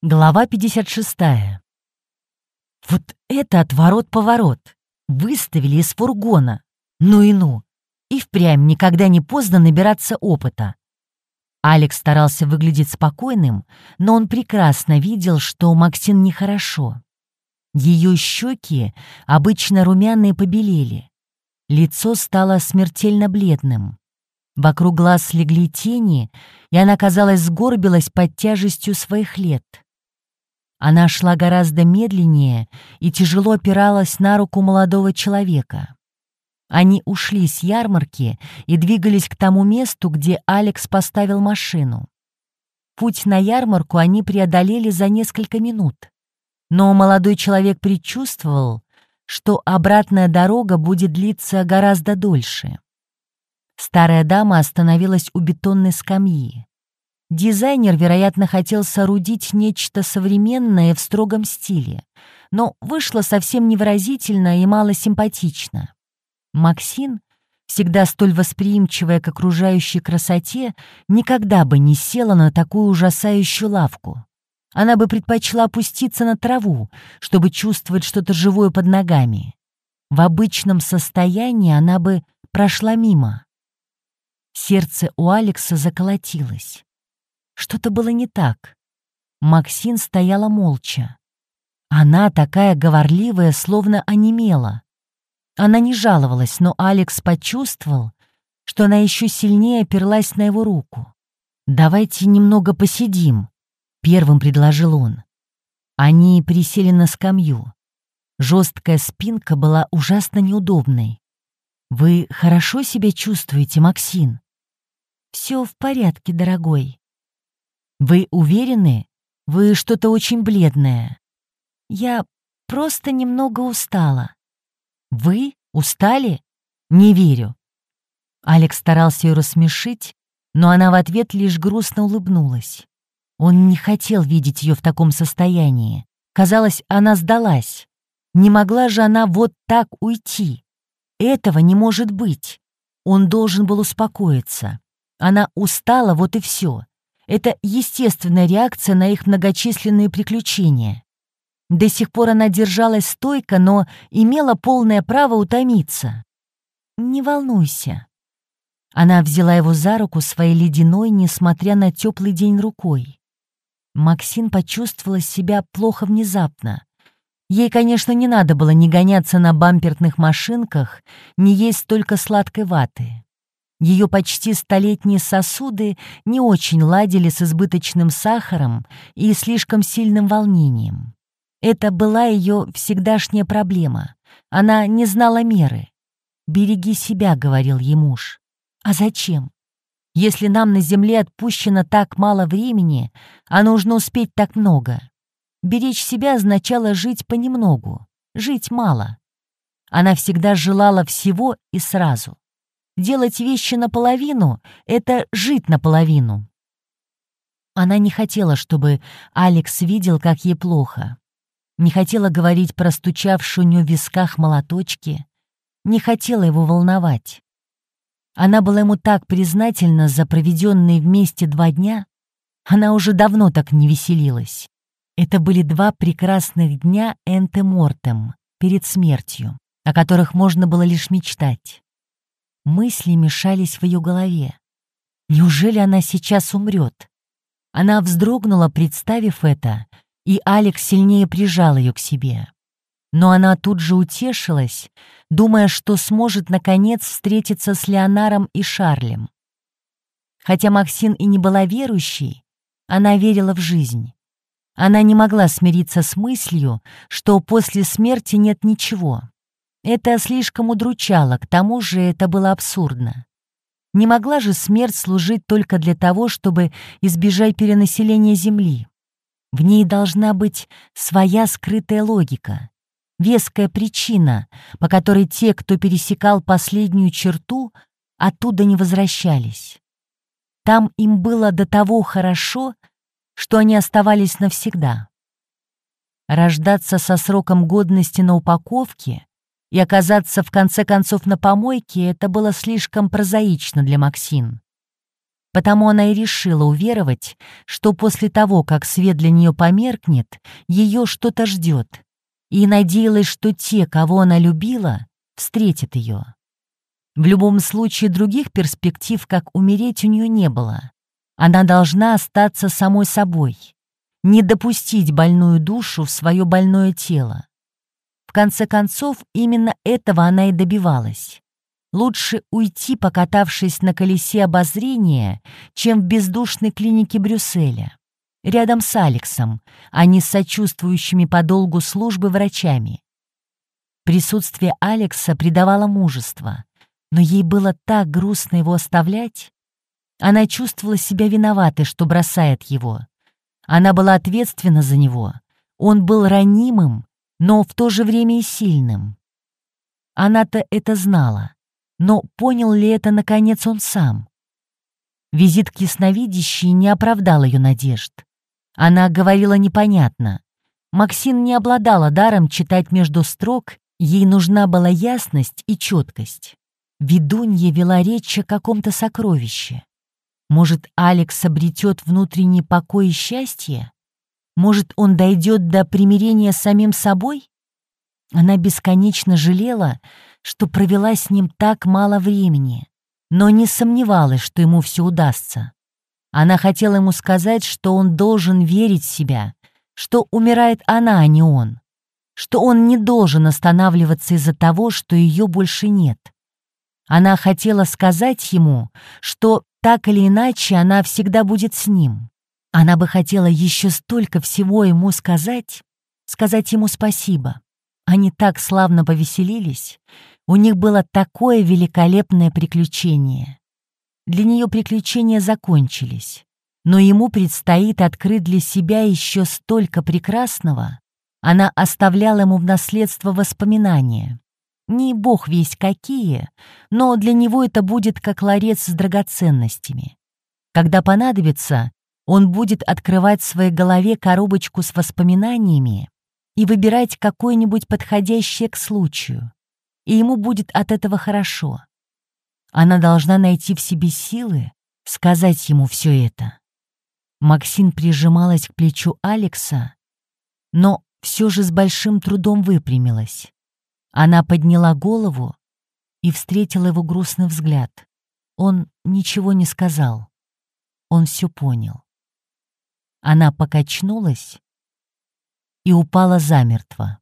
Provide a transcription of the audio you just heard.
Глава 56. Вот это отворот-поворот. Выставили из фургона. Ну и ну. И впрямь никогда не поздно набираться опыта. Алекс старался выглядеть спокойным, но он прекрасно видел, что Максин нехорошо. Ее щеки, обычно румяные, побелели. Лицо стало смертельно бледным. Вокруг глаз легли тени, и она, казалось, сгорбилась под тяжестью своих лет. Она шла гораздо медленнее и тяжело опиралась на руку молодого человека. Они ушли с ярмарки и двигались к тому месту, где Алекс поставил машину. Путь на ярмарку они преодолели за несколько минут. Но молодой человек предчувствовал, что обратная дорога будет длиться гораздо дольше. Старая дама остановилась у бетонной скамьи. Дизайнер, вероятно, хотел соорудить нечто современное в строгом стиле, но вышло совсем невыразительно и мало симпатично. Максин, всегда столь восприимчивая к окружающей красоте, никогда бы не села на такую ужасающую лавку. Она бы предпочла опуститься на траву, чтобы чувствовать что-то живое под ногами. В обычном состоянии она бы прошла мимо. Сердце у Алекса заколотилось. Что-то было не так. Максин стояла молча. Она такая говорливая, словно онемела. Она не жаловалась, но Алекс почувствовал, что она еще сильнее оперлась на его руку. «Давайте немного посидим», — первым предложил он. Они присели на скамью. Жесткая спинка была ужасно неудобной. «Вы хорошо себя чувствуете, Максин?» «Все в порядке, дорогой», «Вы уверены? Вы что-то очень бледное». «Я просто немного устала». «Вы устали? Не верю». Алекс старался ее рассмешить, но она в ответ лишь грустно улыбнулась. Он не хотел видеть ее в таком состоянии. Казалось, она сдалась. Не могла же она вот так уйти. Этого не может быть. Он должен был успокоиться. Она устала, вот и все. Это естественная реакция на их многочисленные приключения. До сих пор она держалась стойко, но имела полное право утомиться. «Не волнуйся». Она взяла его за руку своей ледяной, несмотря на теплый день рукой. Максин почувствовала себя плохо внезапно. Ей, конечно, не надо было ни гоняться на бамперных машинках, ни есть столько сладкой ваты. Ее почти столетние сосуды не очень ладили с избыточным сахаром и слишком сильным волнением. Это была ее всегдашняя проблема. Она не знала меры. «Береги себя», — говорил ей муж. «А зачем? Если нам на Земле отпущено так мало времени, а нужно успеть так много. Беречь себя означало жить понемногу, жить мало. Она всегда желала всего и сразу. Делать вещи наполовину — это жить наполовину. Она не хотела, чтобы Алекс видел, как ей плохо. Не хотела говорить про стучавшую у в висках молоточки. Не хотела его волновать. Она была ему так признательна за проведенные вместе два дня. Она уже давно так не веселилась. Это были два прекрасных дня энте-мортем, перед смертью, о которых можно было лишь мечтать. Мысли мешались в ее голове. Неужели она сейчас умрет? Она вздрогнула, представив это, и Алекс сильнее прижал ее к себе. Но она тут же утешилась, думая, что сможет наконец встретиться с Леонаром и Шарлем. Хотя Максин и не была верующей, она верила в жизнь. Она не могла смириться с мыслью, что после смерти нет ничего. Это слишком удручало, к тому же это было абсурдно. Не могла же смерть служить только для того, чтобы избежать перенаселения Земли. В ней должна быть своя скрытая логика, веская причина, по которой те, кто пересекал последнюю черту, оттуда не возвращались. Там им было до того хорошо, что они оставались навсегда. Рождаться со сроком годности на упаковке и оказаться в конце концов на помойке — это было слишком прозаично для Максин. Потому она и решила уверовать, что после того, как свет для нее померкнет, ее что-то ждет, и надеялась, что те, кого она любила, встретят ее. В любом случае других перспектив, как умереть, у нее не было. Она должна остаться самой собой, не допустить больную душу в свое больное тело. В конце концов, именно этого она и добивалась. Лучше уйти, покатавшись на колесе обозрения, чем в бездушной клинике Брюсселя, рядом с Алексом, а не с сочувствующими по долгу службы врачами. Присутствие Алекса придавало мужество, но ей было так грустно его оставлять. Она чувствовала себя виноватой, что бросает его. Она была ответственна за него. Он был ранимым, но в то же время и сильным. Она-то это знала. Но понял ли это, наконец, он сам? Визит к ясновидящей не оправдал ее надежд. Она говорила непонятно. Максин не обладала даром читать между строк, ей нужна была ясность и четкость. Ведунья вела речь о каком-то сокровище. Может, Алекс обретет внутренний покой и счастье? Может, он дойдет до примирения с самим собой? Она бесконечно жалела, что провела с ним так мало времени, но не сомневалась, что ему все удастся. Она хотела ему сказать, что он должен верить в себя, что умирает она, а не он, что он не должен останавливаться из-за того, что ее больше нет. Она хотела сказать ему, что так или иначе она всегда будет с ним. Она бы хотела еще столько всего ему сказать, сказать ему спасибо. Они так славно повеселились, у них было такое великолепное приключение. Для нее приключения закончились, но ему предстоит открыть для себя еще столько прекрасного. Она оставляла ему в наследство воспоминания. Не бог весть какие, но для него это будет как ларец с драгоценностями. Когда понадобится, он будет открывать в своей голове коробочку с воспоминаниями и выбирать какое-нибудь подходящее к случаю и ему будет от этого хорошо. Она должна найти в себе силы сказать ему все это. Максин прижималась к плечу Алекса, но все же с большим трудом выпрямилась. Она подняла голову и встретила его грустный взгляд. Он ничего не сказал. Он все понял. Она покачнулась и упала замертво.